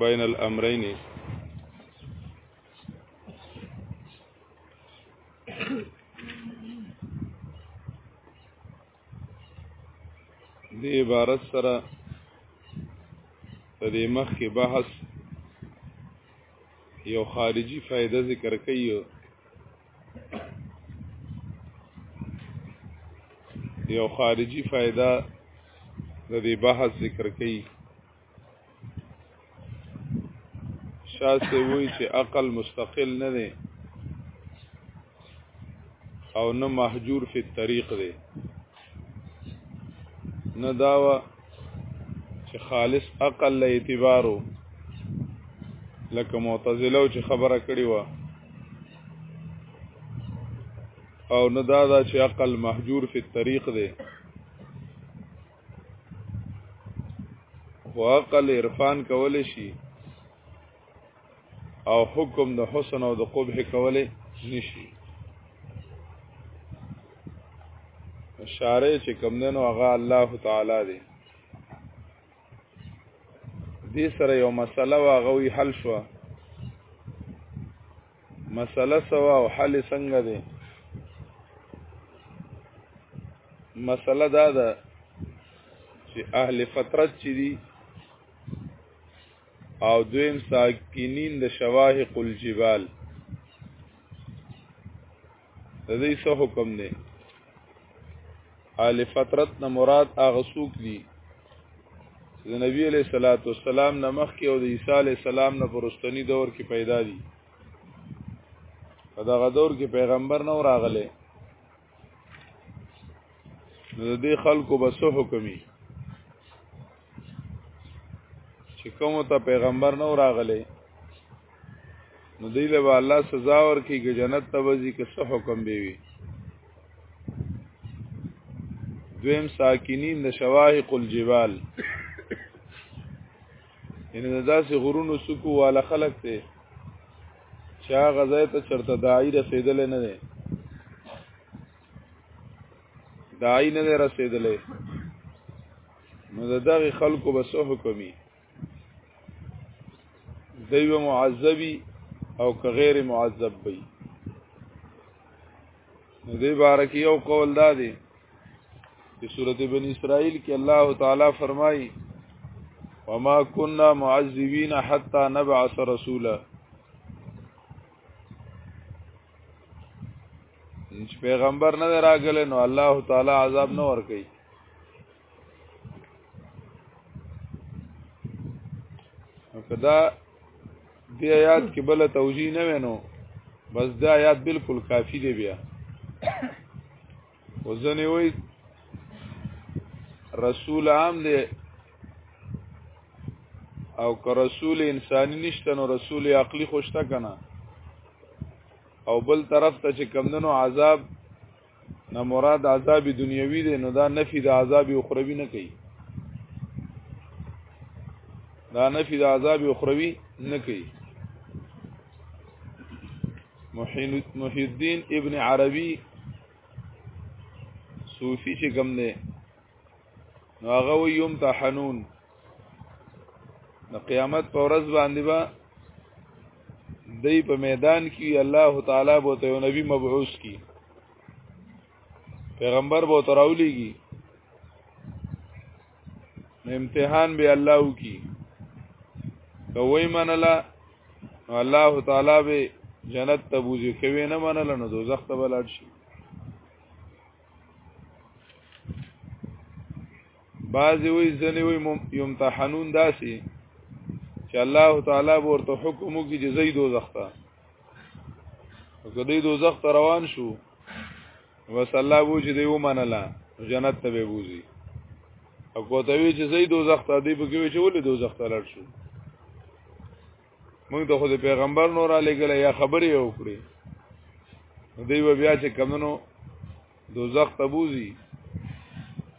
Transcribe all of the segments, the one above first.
بین الامرین د عبارت سره د دې مخ کې بحث یو خارجي فائدہ ذکر کوي یو خارجي فائدہ د دې بحث ذکر کوي شاسې وی چې عقل مستقل نه دی او نه محجور فی الطريق دی نه داوا چې خالص عقل له اعتبارو لکه معتزله چې خبره کړې و او نه دا دا چې عقل محجور فی الطريق دی خو عقل عرفان کول شي او حکم د حسن او د قبح کول نشي اشاره چې کم دنو هغه الله تعالی دی دې سره یو مسله واغوي حل شوه مسله سوا او حل څنګه دی مسله دا ده چې اهل فترت چې دي او دویم ساکنین د شواهق الجبال د دې څه حکم دی اهل فترت نه مراد هغه څوک دي چې د نبی علیہ الصلوۃ والسلام نه مخکې او د عیسی علیہ السلام نه پرستنی دور کې پیدا دي په دغه دور کې پیغمبر نه راغله نو د دې خلکو به څه حکمي چې کوم ته پیغمبر نو راغلی نو دی له الله سزا ورکړي چې جنت ته وځي که څه حکم به وي دویم ساکنین د شواهق الجبال ان داسې غرونو سکو والا خلق ته چا غزای ته چرته دای رسیدل نه دی دای نه رسیدلې نو د دغه خلکو به څه حکمي دی به معذبي او که غیر معذب وي نو دې باره کې یو قول دا دی چې سورته بن اسرائیل کې الله تعالی فرمایي وما كنا معذبين حتى نبعث رسولا پیغمبر نه راغله نو الله تعالی عذاب نه ور کوي کدا دی آیات کې بل توجیه نه وینو بس دا آیات بالکل کافی دی بیا وزنه وای رسول عام دی او که رسول انسانی نشته نو رسول عقلی خوشته کنه او بل طرف ته چې کمندنو عذاب نه مراد عذاب دنیوي دی نو دا نفي د عذاب اخروی نه کوي دا نفي د عذاب اخروی نه کوي محی الدین ابن عربی صوفی چې کوم دی نو هغه یوم تحنون د قیامت پر ورځ باندې با دی په میدان کې الله تعالی بو ته نبی مبعوث کی پیغمبر بو تراولیږي امتحان به الله وکي کوي منلا الله تعالی به جنت ته بوزي کوي نه منل نو دوزخ ته بلاد شي بعضی وی ځنی وی یمتحنون داسی چې الله تعالی ورته حکم وکړي چې زید دوزخ ته کدی دوزخ ته روان شو وس الله وو چې دی ومنله جنت ته به ووزي او کوته وی چې زید دوزخ ته دی په کې چې ولې دوزخ ته لړ شو موږ ته خو د پیغمبر نور علی ګل یا خبرې وکړي دوی بیا چې کمنو دوزخ ته بوزي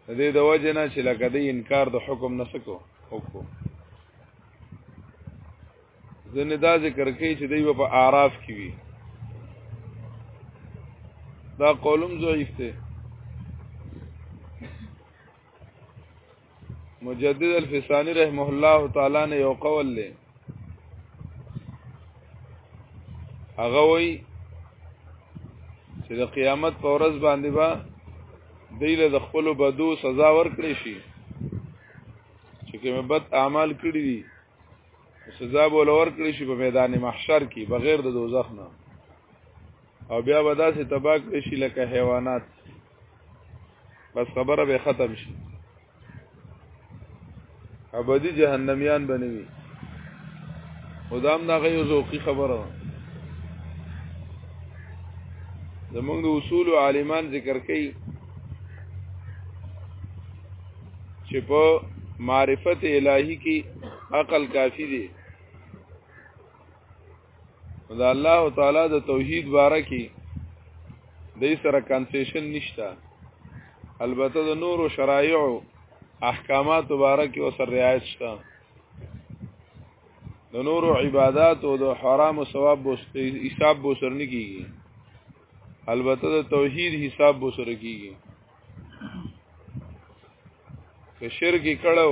د دې د وجه نه چې لکه د انکار د حکم نه سکو وکړو ځنه دا ذکر کوي چې دوی په اعراف کې وي دا قولم ضعیف دی مجدد الفسانی رحمه الله تعالی نه یو قول لې هغه وی چې د قیامت په ورځ باندې با دیله د خپل بدو سزا ورکړي شي چې کومه بد اعمال کړی دي سزا به ولور کړی شي په میدان محشر کې بغیر د دوزخ نه او بیا به داسې تباک شي لکه حیوانات بس خبره به ختم شي ابدی جهنميان بنوي خدام دا غي ذوقي خبره زمونږ د اصول او عالمان ذکر کوي چې په معرفت الهي کې عقل کافی دی دا الله تعالی د توحید باره کې د سره کنسیشن نشته البته د نورو شرایع احکامات باره کې وسر رعایت شته د نورو عبادت او د حرام او ثواب بوسته حساب بوسر نه کیږي البته د توحید حساب بوسر کیږي که شرک کړو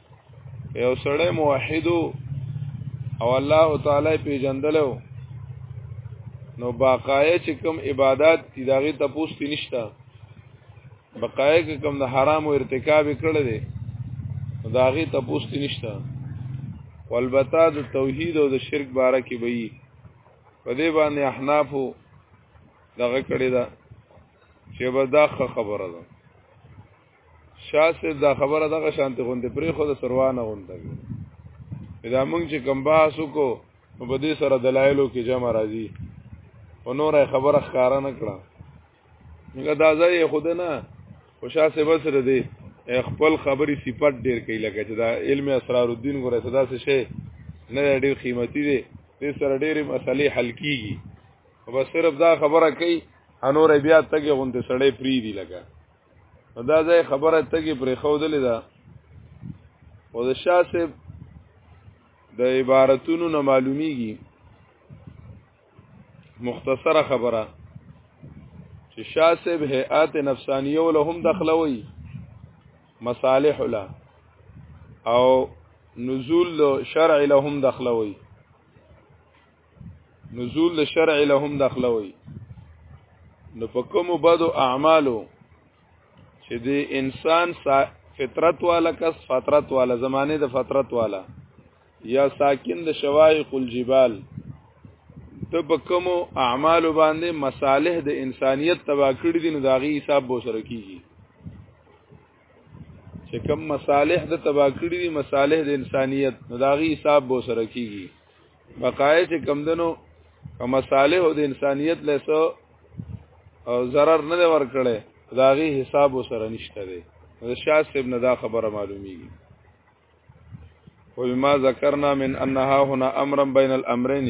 یو سړی موحد او الله تعالی پیجندلو نو باقایه چې کوم عبادت دي داغه تپوس دي نشته بقایه کې کوم د حرام او ارتکاب کړل دي داغه تپوس دي نشته والبتا د توحید او د شرک باره کې به یي په دې باندې احناف دغه کړی دا چې به دا خبره ده شاسه دا خبره دغه شانته غونډه پرې خو د سروانه غونډه دا موږ چې کم بحث وکړو نو په دې سره دلایلو کې جمع راځي او نور خبره ښکارا نه کړه موږ دا ځای خود نه خوشا سه بسر دی خپل خبري صفات ډیر کوي لکه چې دا علم اسرار الدین ګره صدا څه شي نه ډیر قیمتي دی دې سره ډیر مسلې حل کیږي او بس صرف دا خبره کوي انور بیا تګه غونډه سړې پری دی لکه دا ځای خبره تګي پرې خو دلې ده او د شاه صاحب د عبارتونو نه معلومیږي مختصره خبره چې شاه صاحب هيئات نفسانيه ول هم دخلوي مصالح له او نزول شرع لهم دخلوي نزول د شرع لهم داخلوي نو په کوم بدو اعمالو چې د انسان فطرت والا کس فطرت والا زمانه د فطرت والا یا ساکن د شوایق الجبال ته په کوم اعمال باندې مصالح د انسانیت تبا کړی دي نو داغي حساب به سره کیږي چې کوم مصالح د تبا کړی دي مصالح د انسانیت نو داغي حساب به سره کیږي بقایه چې کمدنو په مصالح او د انسانیت له سو او zarar نه ور کړي داغي حساب وسره نشته دی د شاه صاحب نه دا خبره معلومیږي وبما ذكرنا من انها هنا امرا بين الامرين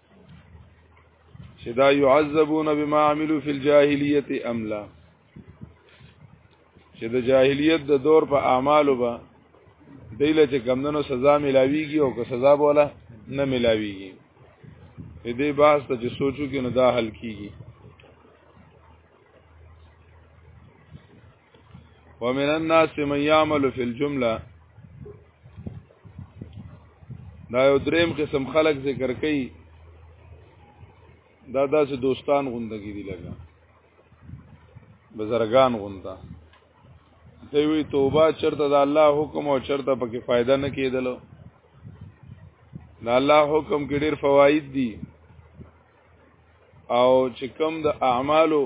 چې دا يعذبون بما عملوا في الجاهليه ام لا چې د جاهلیت د دور په اعمالو به دیله چې کمندنو سزا ملاویږي او که سزا بوله نه ملاویږي په دې باس ته چې سوچو کې نه دا حل کیږي ومن الناس من يعمل في الجمله دا یو دریم قسم خلق ذکر کوي دا داسې دوستان غوندګي دي لګا بزرگان غوندا ته وی توبه چرته د الله حکم او چرته پکې فائدہ نه کېدل د الله حکم کې ډېر فواید دي او چې کوم د اعمالو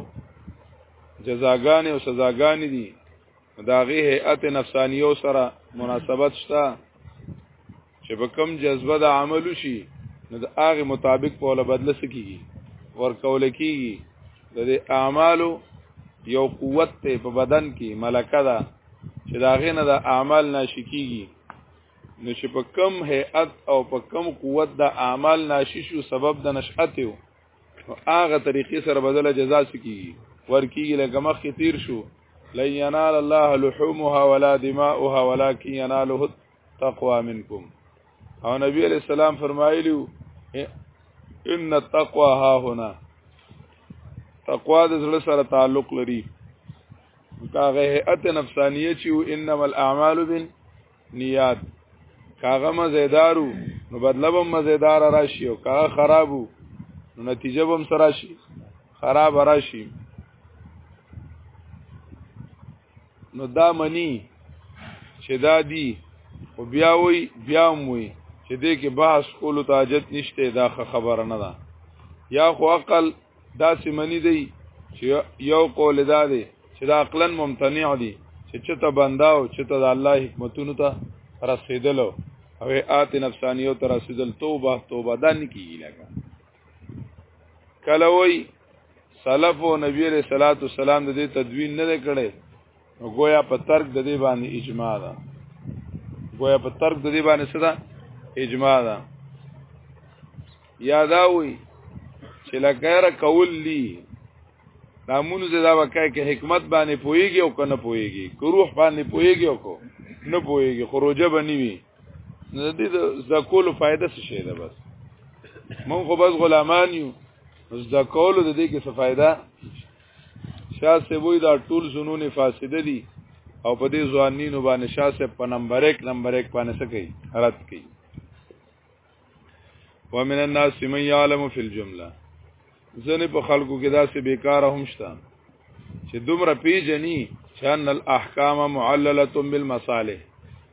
جزاګانې او سزاګانې دي دا غي هيئت نفسانيو سره مناسبت شته چې په کوم جذبه د عمل شي نو د هغه مطابق په ولا بدل سکیږي ورکول کیږي د دې اعمالو یو قوت ته په بدن کې ملکه ده چې دا غي نه د اعمال ناشکیږي نو چې په کم هيئت او په کم قوت د اعمال ناشیشو سبب د نشأت یو نو هغه طریقې سره بدل جزا سکی ورکیږي لکه مخ تیر شو لن ينال الله لحومها ولا دماؤها ولكن يناله التقوى منكم او نبی علیہ السلام فرمایلی ان التقوى ها هنا تقوا د زړه سره تعلق لري دا غه هيئت نفسانيه چې انما الاعمال بن نیات کاغه مزیدارو نو بدله به مزیدار راشي او کاغه خرابو نو نتیجه به سره شي خراب راشي نو دا منی چې دا دی او بیا وی بیا موي چې دې کې بحث کولو ته حاجت نشته دا خبره نه ده یا خو عقل دا سیمنی دی چې یو قول دا دی چې دا عقلا ممتنع دی چې چته بندا او چته د الله حکمتونو ته رسیدل او آت نفسانیو ته رسیدل توبه توبه دا نکیږي لکه کله وای سلف او نبی علیہ الصلوۃ والسلام د دې تدوین نه کړي نو گویا په ترک د دې باندې اجماع ده گویا په ترک د دې باندې څه ده اجماع ده یاداوي چې لکه را کول لی دا مونږ دا وکای کې حکمت باندې پويږي او کنه پويږي کو روح باندې پويږي او کو نه پويږي خروجه بنی وي نه دې زکول فائدہ څه شي ده بس مونږ خو بس غلامان یو زکول د دې کې څه فائدہ شاه صاحب وی دا ټول زنون فاسده دي او په دې ځوانینو باندې شاه صاحب په نمبر 1 نمبر 1 باندې سکی رد کړي ومن الناس من يعلم في الجمله ځنه په خلکو کې داسې بیکاره هم شته چې دومره پیجنې چې ان الاحکام معلله بالمصالح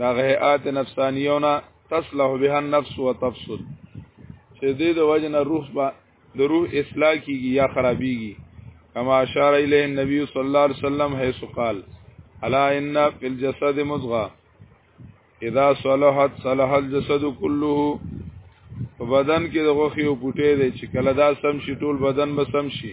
دا غیات نفسانیونه تصلح بها النفس وتفسد چې دې د وجنه روح با د روح اصلاح کیږي یا خرابيږي کما اشاره الیه النبی صلی الله علیه وسلم حيث قال الا ان فی الجسد مضغه اذا صلحت صلح الجسد كله په بدن کې د غوخي او پټې دی چې کله دا سم شي ټول بدن به سم شي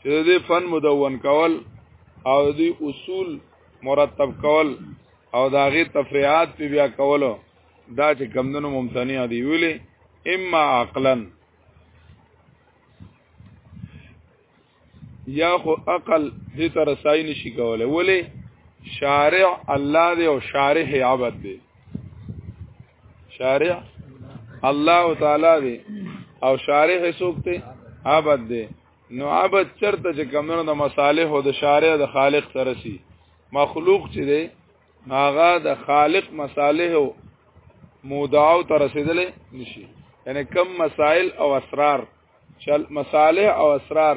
چې دې فن مدون کول او دې اصول مرتب کول او داغه تفریعات په بیا کولو دا چې کمندونو ممتنع دی ویلې اما عقلا یا خو عقل دې تر سای نشي کوله ولی شارع الله دې او شارح عبادت دې شارع الله تعالی دی او شارع څوک دی عبد دی نو عبد چرته چې کمنو د مصالح او د شارع د خالق سره شي مخلوق چې دی هغه د خالق مصالح او مودعو ته رسیدلې نشي یعنی کم مسائل او اسرار چل مصالح او اسرار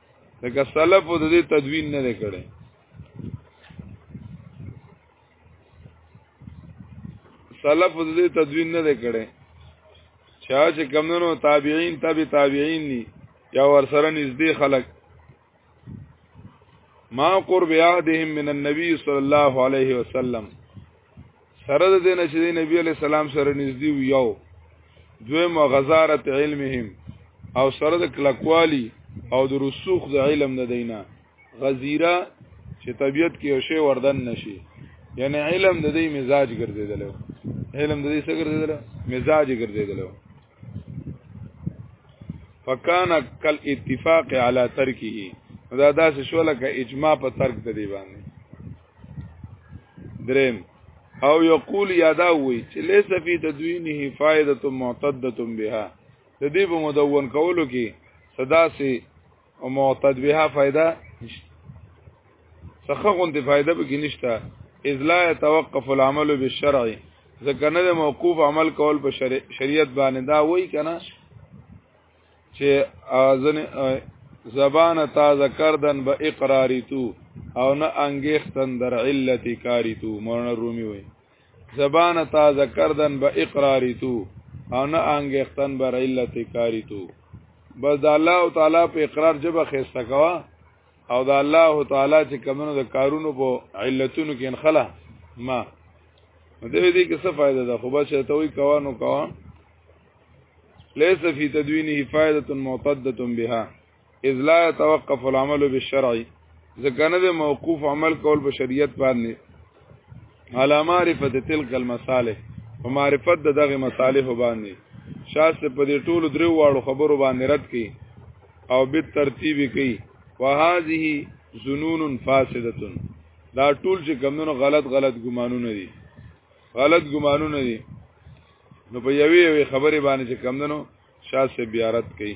لکه سلف د دې تدوین نه کړي سلف د دې تدوین نه کړي چا چې کمنو تابعین تبع تابعین ني یا ورسره نږدې خلک ما قرب یادهم من النبي صلی الله علیه وسلم سره د دینه چې نبی علی سلام سره نږدې و یو دویم غزارت علمهم او سره د کلکوالی او د رسوخ د علم د دینه غزیره چې طبیعت کې یو شی وردن نشي یعنی علم د دې مزاج ګرځیدل علم د دې څه ګرځیدل مزاج ګرځیدل فکان کل اتفاق علی ترکه دا داسې شو لکه اجماع په ترک د دی باندې دریم او یقول یادا وی چې لیس فی تدوینه فائده معتده بها د دې په مدون کولو کې صدا سي او معتد بها فائدہ نشته څخه غونډه فائدہ به کې نشته اذ لا يتوقف العمل بالشرع ځکه نه د موقوف عمل کول په شریعت باندې دا وای کنه چې ازن زبان تا ذکر دن به اقراری تو او نه انګیختن در علت کاری تو مولانا رومي وای زبان تا ذکردن به اقراری تو او نه انګختن بر علت کاری تو بس د الله تعالی په اقرار جبه خسته کوا او د الله تعالی چې کمنو د کارونو په علتونو کې انخلا ما دې دې کې څه فائدہ ده خو بس ته وی کوا نو کوا ليس في تدوينه فائده معتده بها اذ لا يتوقف العمل بالشرع ځکه نه موقوف عمل کول په شریعت باندې على معرفه تلك المصالح په معرفت د دغه مصالح باندې شاسته په دې ټولو درو واړو خبرو باندې رد کړي او به ترتیب کړي وهذه ظنون فاسده دا ټول چې کمونو غلط غلط ګمانونه دي غلط ګمانونه دي نو په یوې یوې خبرې باندې چې کمونو شاه سے بیارت کئی